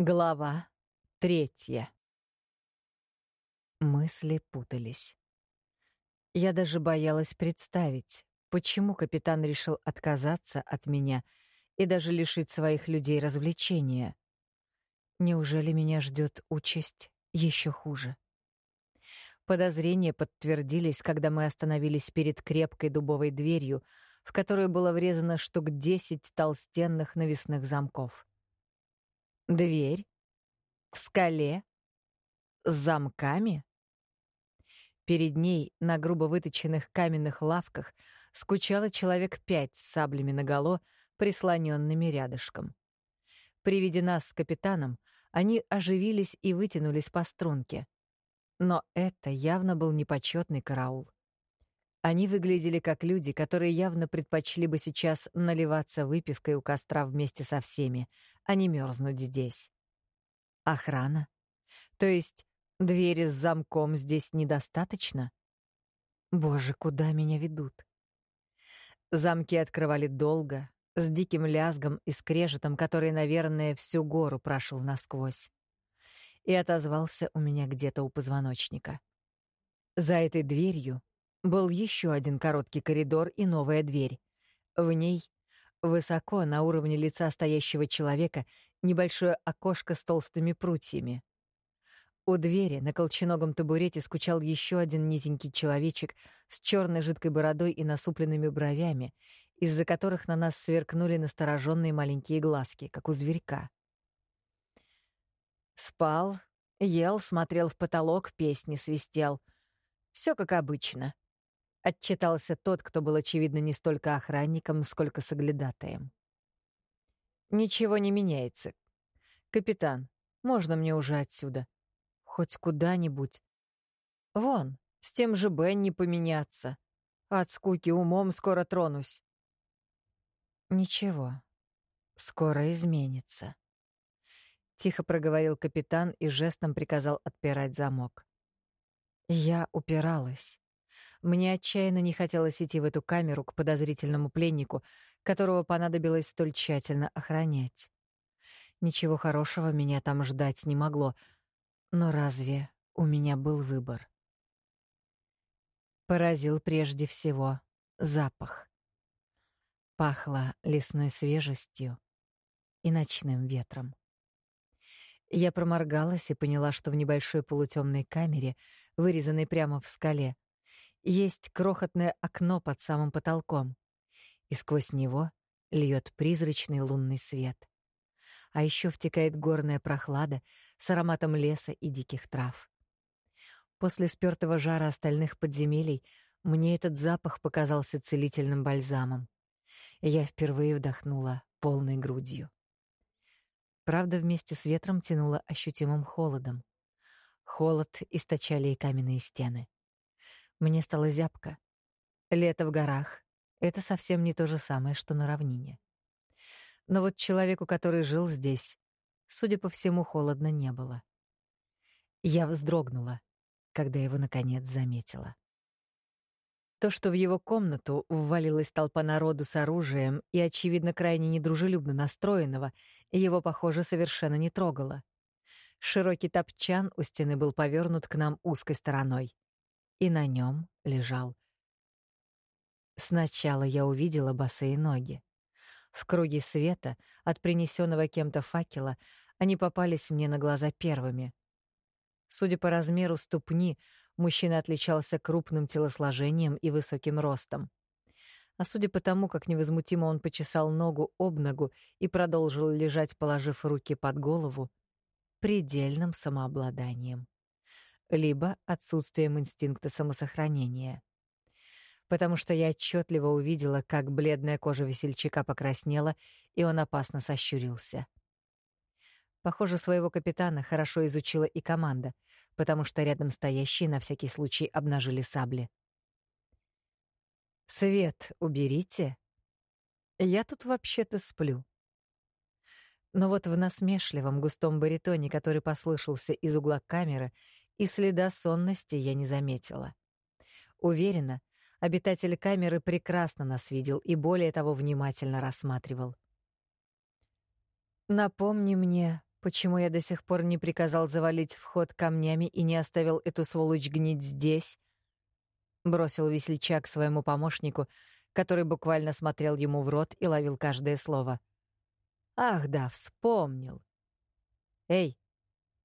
Глава третья. Мысли путались. Я даже боялась представить, почему капитан решил отказаться от меня и даже лишить своих людей развлечения. Неужели меня ждет участь еще хуже? Подозрения подтвердились, когда мы остановились перед крепкой дубовой дверью, в которую было врезано штук десять толстенных навесных замков. Дверь? В скале? С замками? Перед ней на грубо выточенных каменных лавках скучало человек пять с саблями наголо, прислоненными рядышком. При виде нас с капитаном они оживились и вытянулись по струнке. Но это явно был непочетный караул. Они выглядели как люди, которые явно предпочли бы сейчас наливаться выпивкой у костра вместе со всеми, а не мерзнуть здесь. Охрана? То есть двери с замком здесь недостаточно? Боже, куда меня ведут? Замки открывали долго, с диким лязгом и скрежетом, который, наверное, всю гору прошел насквозь. И отозвался у меня где-то у позвоночника. За этой дверью был еще один короткий коридор и новая дверь. В ней, высоко на уровне лица стоящего человека, небольшое окошко с толстыми прутьями. У двери на колченогом табурете скучал еще один низенький человечек с черной жидкой бородой и насупленными бровями, из-за которых на нас сверкнули настороженные маленькие глазки, как у зверька. Спал, ел, смотрел в потолок, песни свистел. Все как обычно. Отчитался тот, кто был, очевидно, не столько охранником, сколько соглядатаем. «Ничего не меняется. Капитан, можно мне уже отсюда? Хоть куда-нибудь. Вон, с тем же Бенни поменяться. От скуки умом скоро тронусь». «Ничего, скоро изменится», — тихо проговорил капитан и жестом приказал отпирать замок. Я упиралась. Мне отчаянно не хотелось идти в эту камеру к подозрительному пленнику, которого понадобилось столь тщательно охранять. Ничего хорошего меня там ждать не могло. Но разве у меня был выбор? Поразил прежде всего запах. Пахло лесной свежестью и ночным ветром. Я проморгалась и поняла, что в небольшой полутемной камере, вырезанной прямо в скале, есть крохотное окно под самым потолком, и сквозь него льет призрачный лунный свет. А еще втекает горная прохлада с ароматом леса и диких трав. После спёртого жара остальных подземелий мне этот запах показался целительным бальзамом. Я впервые вдохнула полной грудью. Правда, вместе с ветром тянуло ощутимым холодом. Холод источали и каменные стены. Мне стало зябко. Лето в горах — это совсем не то же самое, что на равнине. Но вот человеку, который жил здесь, судя по всему, холодно не было. Я вздрогнула, когда его наконец заметила. То, что в его комнату ввалилась толпа народу с оружием и, очевидно, крайне недружелюбно настроенного, его, похоже, совершенно не трогало. Широкий топчан у стены был повернут к нам узкой стороной и на нем лежал. Сначала я увидела босые ноги. В круге света от принесенного кем-то факела они попались мне на глаза первыми. Судя по размеру ступни, мужчина отличался крупным телосложением и высоким ростом. А судя по тому, как невозмутимо он почесал ногу об ногу и продолжил лежать, положив руки под голову, предельным самообладанием либо отсутствием инстинкта самосохранения. Потому что я отчетливо увидела, как бледная кожа весельчака покраснела, и он опасно сощурился. Похоже, своего капитана хорошо изучила и команда, потому что рядом стоящие на всякий случай обнажили сабли. «Свет уберите. Я тут вообще-то сплю». Но вот в насмешливом густом баритоне, который послышался из угла камеры, и следа сонности я не заметила. Уверена, обитатель камеры прекрасно нас видел и более того внимательно рассматривал. «Напомни мне, Почему я до сих пор не приказал завалить вход камнями и не оставил эту сволочь гнить здесь? Бросил весельчак своему помощнику, который буквально смотрел ему в рот и ловил каждое слово. Ах да, вспомнил. Эй,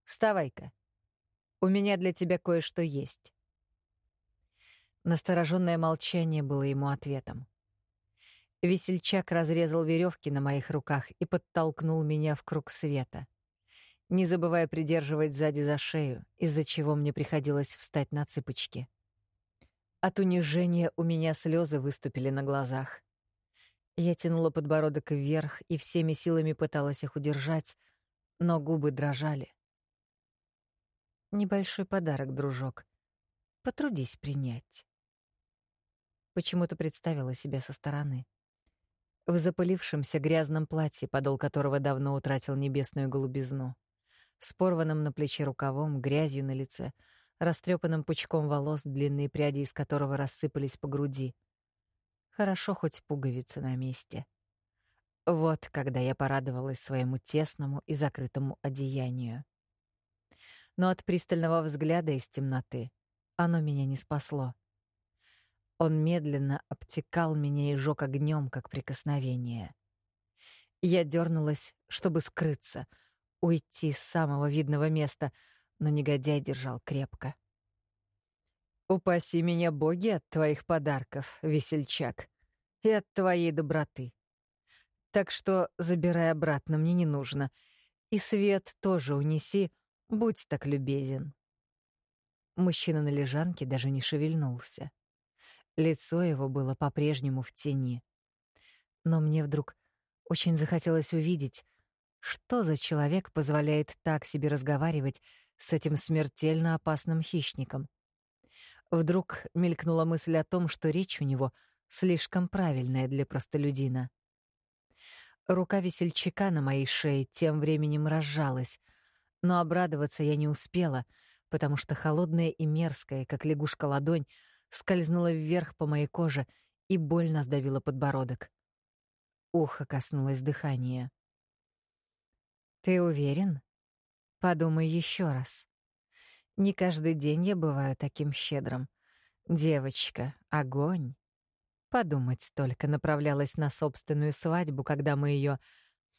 вставай-ка. У меня для тебя кое-что есть. Настороженное молчание было ему ответом. Весельчак разрезал веревки на моих руках и подтолкнул меня в круг света, не забывая придерживать сзади за шею, из-за чего мне приходилось встать на цыпочки. От унижения у меня слезы выступили на глазах. Я тянула подбородок вверх и всеми силами пыталась их удержать, но губы дрожали. Небольшой подарок, дружок. Потрудись принять. Почему-то представила себя со стороны. В запылившемся грязном платье, подол которого давно утратил небесную голубизну, с порванным на плече рукавом, грязью на лице, растрепанным пучком волос, длинные пряди из которого рассыпались по груди. Хорошо хоть пуговицы на месте. Вот когда я порадовалась своему тесному и закрытому одеянию но от пристального взгляда из темноты оно меня не спасло. Он медленно обтекал меня и жёг огнем, как прикосновение. Я дернулась, чтобы скрыться, уйти с самого видного места, но негодяй держал крепко. «Упаси меня, боги, от твоих подарков, весельчак, и от твоей доброты. Так что забирай обратно, мне не нужно. И свет тоже унеси, Будь так любезен. Мужчина на лежанке даже не шевельнулся. Лицо его было по-прежнему в тени. Но мне вдруг очень захотелось увидеть, что за человек позволяет так себе разговаривать с этим смертельно опасным хищником. Вдруг мелькнула мысль о том, что речь у него слишком правильная для простолюдина. Рука весельчака на моей шее тем временем разжалась — но обрадоваться я не успела, потому что холодная и мерзкая, как лягушка ладонь, скользнула вверх по моей коже и больно сдавила подбородок. Ухо коснулось дыхания. «Ты уверен? Подумай еще раз. Не каждый день я бываю таким щедрым. Девочка, огонь!» Подумать только направлялась на собственную свадьбу, когда мы ее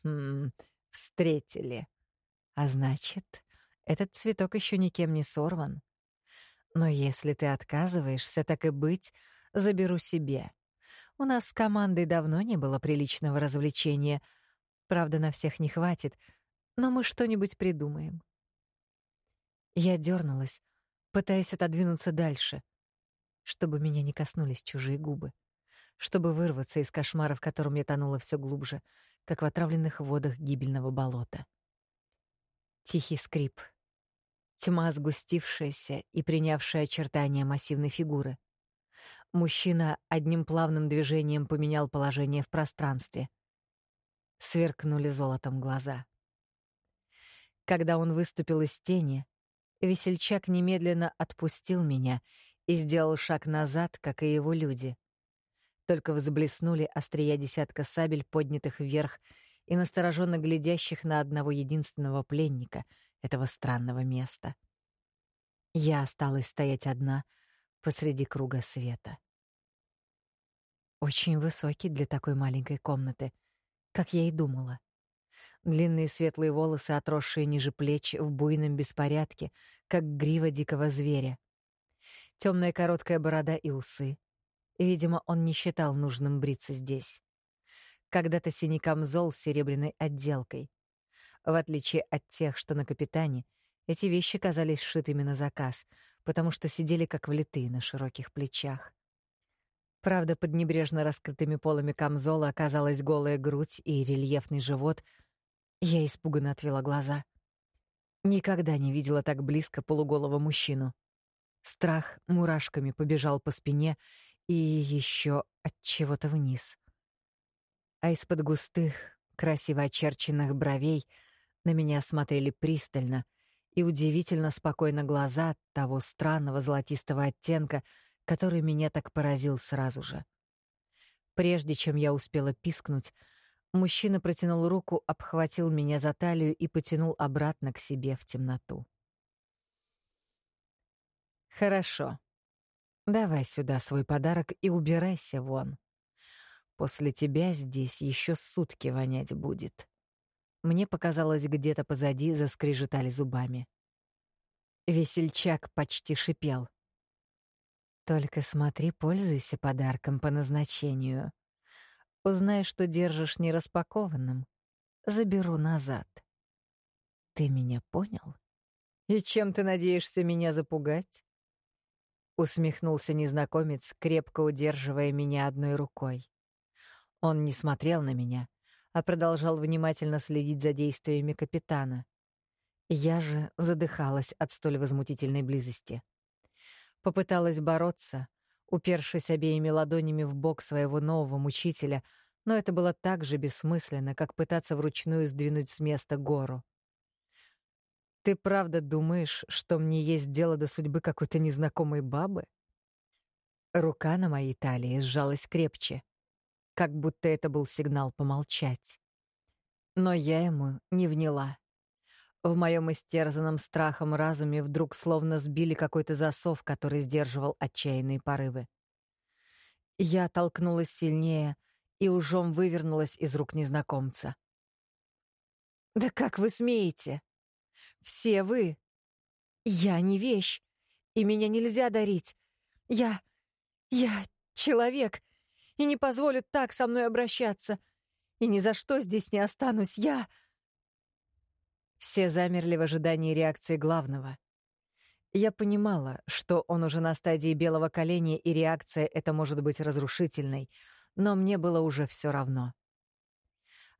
м встретили. А значит, этот цветок еще никем не сорван. Но если ты отказываешься, так и быть, заберу себе. У нас с командой давно не было приличного развлечения. Правда, на всех не хватит, но мы что-нибудь придумаем. Я дернулась, пытаясь отодвинуться дальше, чтобы меня не коснулись чужие губы, чтобы вырваться из кошмара, в котором я тонула все глубже, как в отравленных водах гибельного болота. Тихий скрип. Тьма сгустившаяся и принявшая очертания массивной фигуры. Мужчина одним плавным движением поменял положение в пространстве. Сверкнули золотом глаза. Когда он выступил из тени, весельчак немедленно отпустил меня и сделал шаг назад, как и его люди. Только взблеснули острия десятка сабель, поднятых вверх и настороженно глядящих на одного единственного пленника этого странного места. Я осталась стоять одна посреди круга света. Очень высокий для такой маленькой комнаты, как я и думала. Длинные светлые волосы, отросшие ниже плеч в буйном беспорядке, как грива дикого зверя. Темная короткая борода и усы. Видимо, он не считал нужным бриться здесь когда-то синий камзол с серебряной отделкой. В отличие от тех, что на капитане, эти вещи казались сшитыми на заказ, потому что сидели как влитые на широких плечах. Правда, под небрежно раскрытыми полами камзола оказалась голая грудь и рельефный живот. Я испуганно отвела глаза. Никогда не видела так близко полуголого мужчину. Страх мурашками побежал по спине и еще от чего-то вниз а из-под густых, красиво очерченных бровей на меня смотрели пристально и удивительно спокойно глаза того странного золотистого оттенка, который меня так поразил сразу же. Прежде чем я успела пискнуть, Мужчина протянул руку, обхватил меня за талию и потянул обратно к себе в темноту. «Хорошо. Давай сюда свой подарок и убирайся вон. После тебя здесь еще сутки вонять будет». Мне показалось, где-то позади заскрежетали зубами. Весельчак почти шипел. «Только смотри, пользуйся подарком по назначению. Узнай, что держишь нераспакованным. Заберу назад. Ты меня понял? И чем ты надеешься меня запугать? Усмехнулся незнакомец, крепко удерживая меня одной рукой. Он не смотрел на меня, а продолжал внимательно следить за действиями капитана. Я же задыхалась от столь возмутительной близости. Попыталась бороться, упершись обеими ладонями в бок своего нового мучителя, но это было так же бессмысленно, как пытаться вручную сдвинуть с места гору. «Ты правда думаешь, что мне есть дело до судьбы какой-то незнакомой бабы?» Рука на моей талии сжалась крепче, как будто это был сигнал помолчать. Но я ему не вняла. В моем истерзанном страхом разуме вдруг словно сбили какой-то засов, который сдерживал отчаянные порывы. Я толкнулась сильнее и ужом вывернулась из рук незнакомца. «Да как вы смеете? Все вы! Я не вещь, и меня нельзя дарить. Я... я человек, и не позволю так со мной обращаться. И ни за что здесь не останусь. Я...» Все замерли в ожидании реакции главного. Я понимала, что он уже на стадии белого коленя, и реакция эта может быть разрушительной, но мне было уже все равно.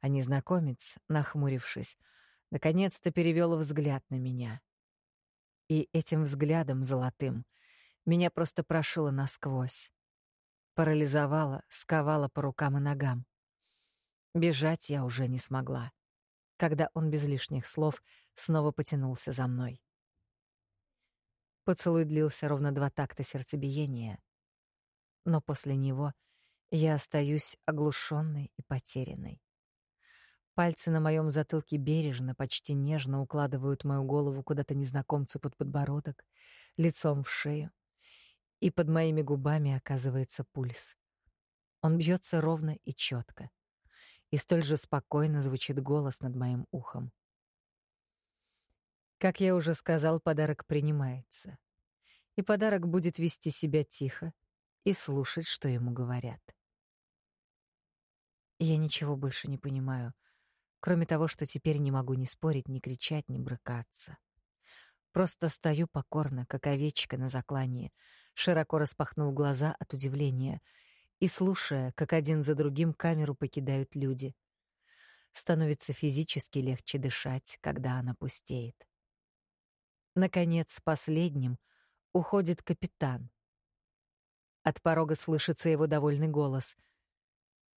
А незнакомец, нахмурившись, наконец-то перевел взгляд на меня. И этим взглядом золотым меня просто прошило насквозь. Парализовало, сковало по рукам и ногам. Бежать я уже не смогла когда он без лишних слов снова потянулся за мной. Поцелуй длился ровно два такта сердцебиения, но после него я остаюсь оглушенной и потерянной. Пальцы на моем затылке бережно, почти нежно укладывают мою голову куда-то незнакомцу под подбородок, лицом в шею, и под моими губами оказывается пульс. Он бьется ровно и четко и столь же спокойно звучит голос над моим ухом. Как я уже сказал, подарок принимается. И подарок будет вести себя тихо и слушать, что ему говорят. Я ничего больше не понимаю, кроме того, что теперь не могу ни спорить, ни кричать, ни брыкаться. Просто стою покорно, как овечка на заклании, широко распахнув глаза от удивления — и слушая, как один за другим камеру покидают люди. Становится физически легче дышать, когда она пустеет. Наконец, последним уходит капитан. От порога слышится его довольный голос.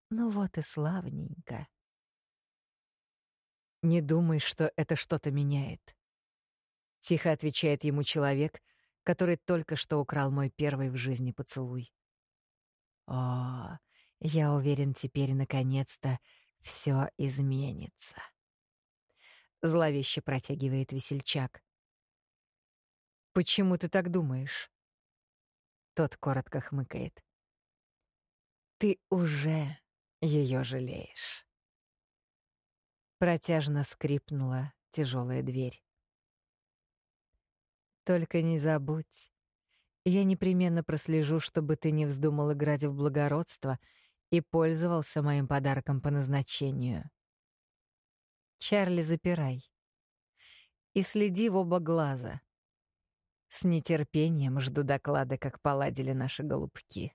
«Ну вот и славненько». «Не думай, что это что-то меняет», — тихо отвечает ему человек, который только что украл мой первый в жизни поцелуй. О, я уверен, теперь наконец-то все изменится. Зловеще протягивает весельчак. Почему ты так думаешь? Тот коротко хмыкает. Ты уже ее жалеешь. Протяжно скрипнула тяжелая дверь. Только не забудь, я непременно прослежу, чтобы ты не вздумал играть в благородство и пользовался моим подарком по назначению. Чарли, запирай. И следи в оба глаза. С нетерпением жду доклада, как поладили наши голубки.